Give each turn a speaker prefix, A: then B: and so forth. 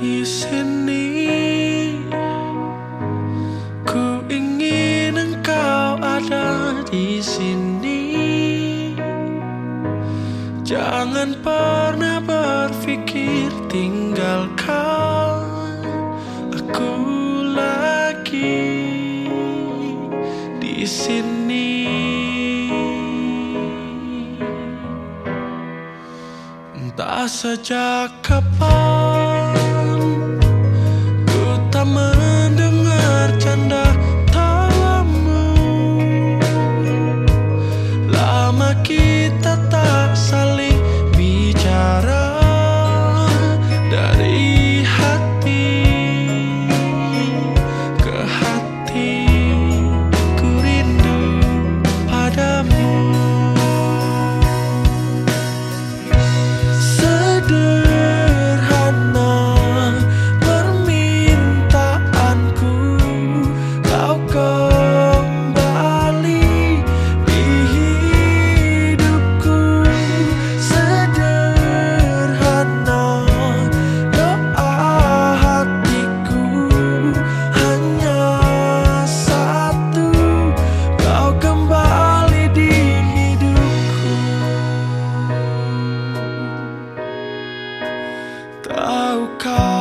A: di sini. Ku ingin engkau ada di sini. Jangan pernah berpikir tinggalkan aku lagi di sini. Entah sejak kapan ta ta call